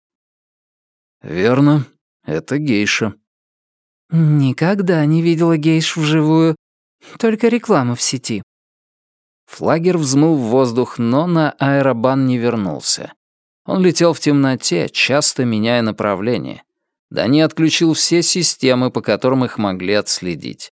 «Верно, это гейша». «Никогда не видела гейш вживую, только рекламу в сети». Флагер взмыл в воздух, но на аэробан не вернулся. Он летел в темноте, часто меняя направление. Дани отключил все системы, по которым их могли отследить.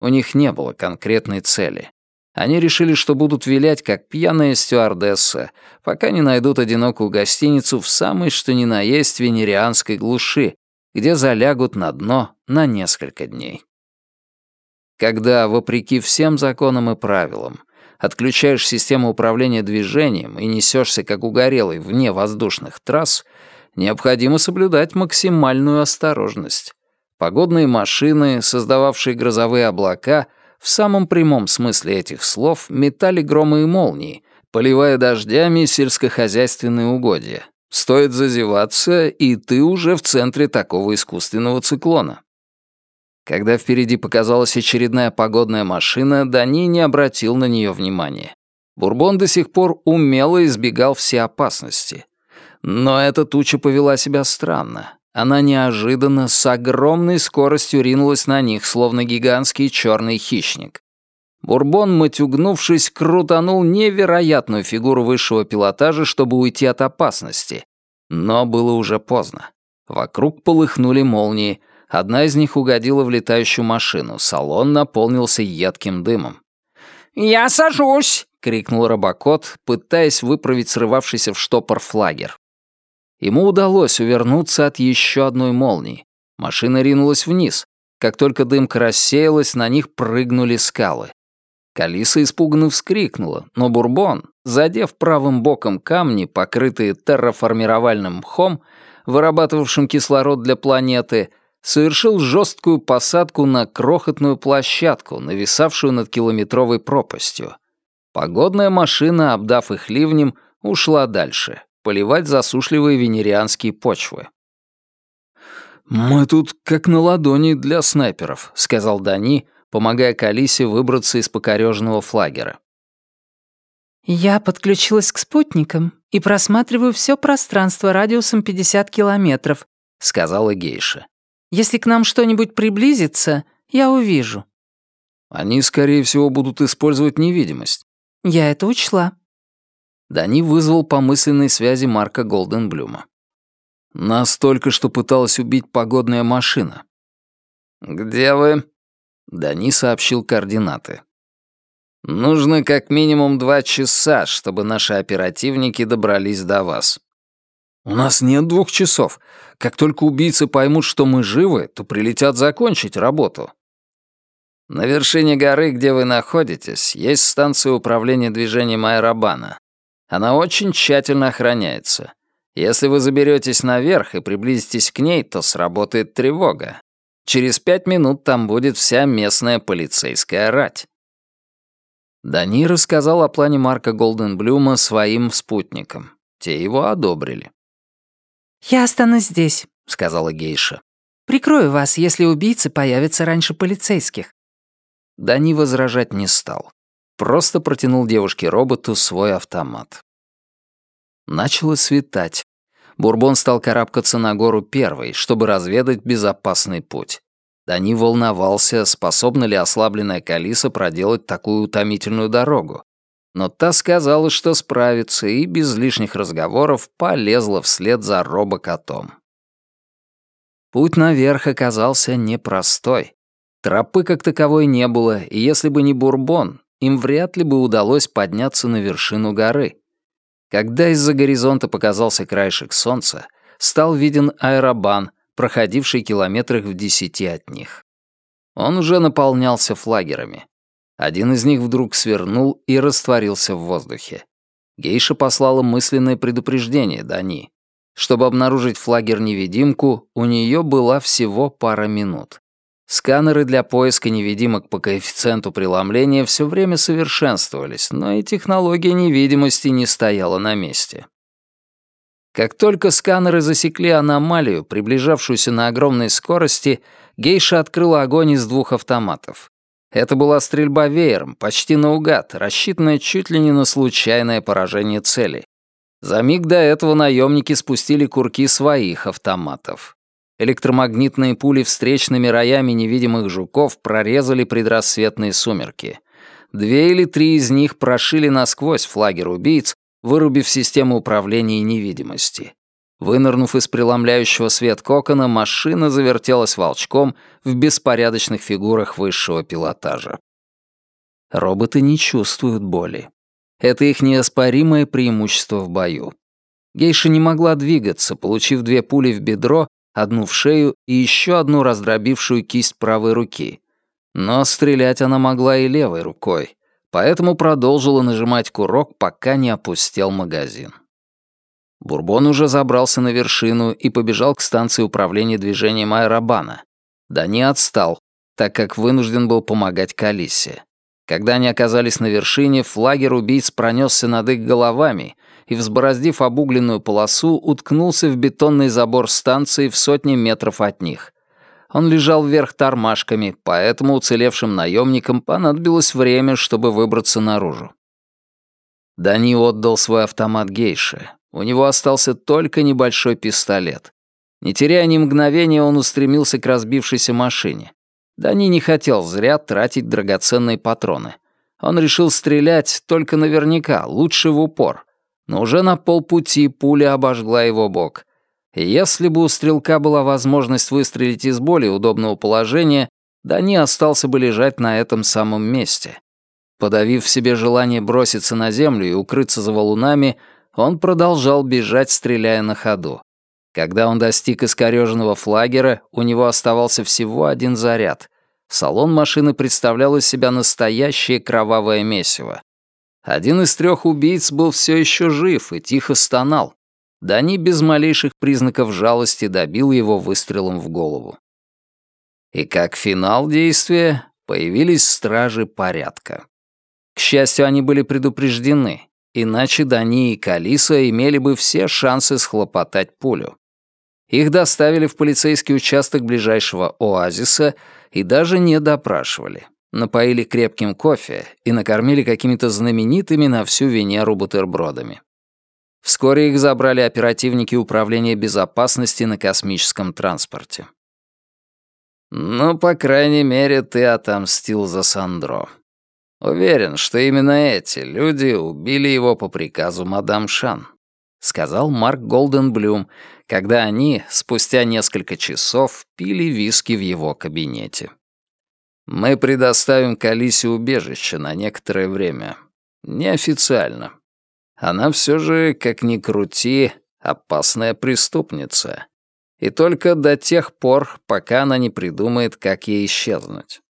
У них не было конкретной цели. Они решили, что будут вилять, как пьяная стюардесса, пока не найдут одинокую гостиницу в самой что ни на есть венерианской глуши, где залягут на дно на несколько дней. Когда, вопреки всем законам и правилам, отключаешь систему управления движением и несешься как угорелый вне воздушных трасс, необходимо соблюдать максимальную осторожность. Погодные машины, создававшие грозовые облака, в самом прямом смысле этих слов метали громы и молнии, поливая дождями сельскохозяйственные угодья. Стоит зазеваться, и ты уже в центре такого искусственного циклона. Когда впереди показалась очередная погодная машина, Дани не обратил на нее внимания. Бурбон до сих пор умело избегал все опасности. Но эта туча повела себя странно. Она неожиданно с огромной скоростью ринулась на них, словно гигантский черный хищник. Бурбон, матюгнувшись, крутанул невероятную фигуру высшего пилотажа, чтобы уйти от опасности. Но было уже поздно. Вокруг полыхнули молнии. Одна из них угодила в летающую машину. Салон наполнился едким дымом. «Я сажусь!» — крикнул Робокот, пытаясь выправить срывавшийся в штопор флагер. Ему удалось увернуться от еще одной молнии. Машина ринулась вниз. Как только дымка рассеялась, на них прыгнули скалы. Калиса испуганно вскрикнула, но Бурбон, задев правым боком камни, покрытые терраформировальным мхом, вырабатывавшим кислород для планеты, совершил жесткую посадку на крохотную площадку, нависавшую над километровой пропастью. Погодная машина, обдав их ливнем, ушла дальше, поливать засушливые венерианские почвы. «Мы тут как на ладони для снайперов», — сказал Дани, помогая Калисе выбраться из покореженного флагера. «Я подключилась к спутникам и просматриваю все пространство радиусом 50 километров», — сказала Гейша. «Если к нам что-нибудь приблизится, я увижу». «Они, скорее всего, будут использовать невидимость». «Я это учла». Дани вызвал по мысленной связи Марка Голденблюма. «Настолько, что пыталась убить погодная машина». «Где вы?» Дани сообщил координаты. «Нужно как минимум два часа, чтобы наши оперативники добрались до вас». «У нас нет двух часов. Как только убийцы поймут, что мы живы, то прилетят закончить работу». «На вершине горы, где вы находитесь, есть станция управления движением аэробана. Она очень тщательно охраняется. Если вы заберетесь наверх и приблизитесь к ней, то сработает тревога. Через пять минут там будет вся местная полицейская рать. Дани рассказал о плане Марка Голденблюма своим спутникам. Те его одобрили. «Я останусь здесь», — сказала Гейша. «Прикрою вас, если убийцы появятся раньше полицейских». Дани возражать не стал. Просто протянул девушке-роботу свой автомат. Начало светать. Бурбон стал карабкаться на гору первый, чтобы разведать безопасный путь. Дани волновался, способна ли ослабленная Калиса проделать такую утомительную дорогу. Но та сказала, что справится, и без лишних разговоров полезла вслед за робокотом. Путь наверх оказался непростой. Тропы как таковой не было, и если бы не Бурбон, им вряд ли бы удалось подняться на вершину горы. Когда из-за горизонта показался краешек солнца, стал виден аэробан, проходивший километрах в десяти от них. Он уже наполнялся флагерами. Один из них вдруг свернул и растворился в воздухе. Гейша послала мысленное предупреждение Дани. Чтобы обнаружить флагер-невидимку, у нее была всего пара минут. Сканеры для поиска невидимок по коэффициенту преломления все время совершенствовались, но и технология невидимости не стояла на месте. Как только сканеры засекли аномалию, приближавшуюся на огромной скорости, Гейша открыла огонь из двух автоматов. Это была стрельба веером, почти наугад, рассчитанная чуть ли не на случайное поражение цели. За миг до этого наемники спустили курки своих автоматов. Электромагнитные пули встречными роями невидимых жуков прорезали предрассветные сумерки. Две или три из них прошили насквозь флагер убийц, вырубив систему управления невидимости. Вынырнув из преломляющего свет кокона, машина завертелась волчком в беспорядочных фигурах высшего пилотажа. Роботы не чувствуют боли. Это их неоспоримое преимущество в бою. Гейша не могла двигаться, получив две пули в бедро одну в шею и еще одну раздробившую кисть правой руки. Но стрелять она могла и левой рукой, поэтому продолжила нажимать курок, пока не опустел магазин. Бурбон уже забрался на вершину и побежал к станции управления движением аэробана. Да не отстал, так как вынужден был помогать Калисе. Когда они оказались на вершине, флагер убийц пронесся над их головами и, взбороздив обугленную полосу, уткнулся в бетонный забор станции в сотни метров от них. Он лежал вверх тормашками, поэтому уцелевшим наемникам понадобилось время, чтобы выбраться наружу. Дани отдал свой автомат гейше. У него остался только небольшой пистолет. Не теряя ни мгновения, он устремился к разбившейся машине. Дани не хотел зря тратить драгоценные патроны. Он решил стрелять только наверняка, лучше в упор. Но уже на полпути пуля обожгла его бок. Если бы у стрелка была возможность выстрелить из более удобного положения, Дани остался бы лежать на этом самом месте. Подавив в себе желание броситься на землю и укрыться за валунами, он продолжал бежать, стреляя на ходу. Когда он достиг искорёженного флагера, у него оставался всего один заряд. Салон машины представлял из себя настоящее кровавое месиво. Один из трех убийц был все еще жив и тихо стонал. Дани без малейших признаков жалости добил его выстрелом в голову. И как финал действия появились стражи порядка. К счастью, они были предупреждены, иначе Дани и Калиса имели бы все шансы схлопотать пулю. Их доставили в полицейский участок ближайшего оазиса и даже не допрашивали. Напоили крепким кофе и накормили какими-то знаменитыми на всю Венеру бутербродами. Вскоре их забрали оперативники Управления безопасности на космическом транспорте. «Ну, по крайней мере, ты отомстил за Сандро. Уверен, что именно эти люди убили его по приказу мадам Шан», — сказал Марк Голденблюм, когда они, спустя несколько часов, пили виски в его кабинете. «Мы предоставим Калисе убежище на некоторое время. Неофициально. Она все же, как ни крути, опасная преступница. И только до тех пор, пока она не придумает, как ей исчезнуть».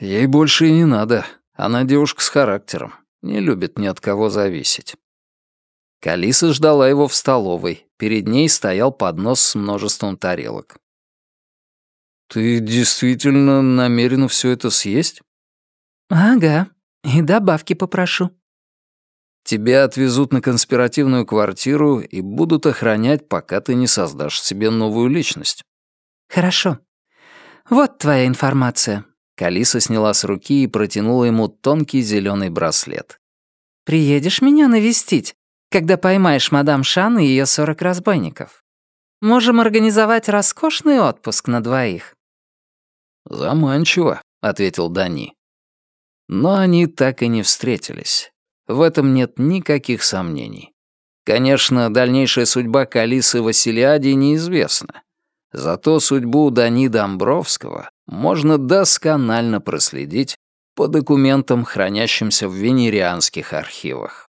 «Ей больше и не надо. Она девушка с характером. Не любит ни от кого зависеть». Калиса ждала его в столовой. Перед ней стоял поднос с множеством тарелок. «Ты действительно намерена все это съесть?» «Ага, и добавки попрошу». «Тебя отвезут на конспиративную квартиру и будут охранять, пока ты не создашь себе новую личность». «Хорошо. Вот твоя информация». Калиса сняла с руки и протянула ему тонкий зеленый браслет. «Приедешь меня навестить?» когда поймаешь мадам Шан и ее сорок разбойников. Можем организовать роскошный отпуск на двоих». «Заманчиво», — ответил Дани. Но они так и не встретились. В этом нет никаких сомнений. Конечно, дальнейшая судьба Калисы Василиади неизвестна. Зато судьбу Дани Домбровского можно досконально проследить по документам, хранящимся в венерианских архивах.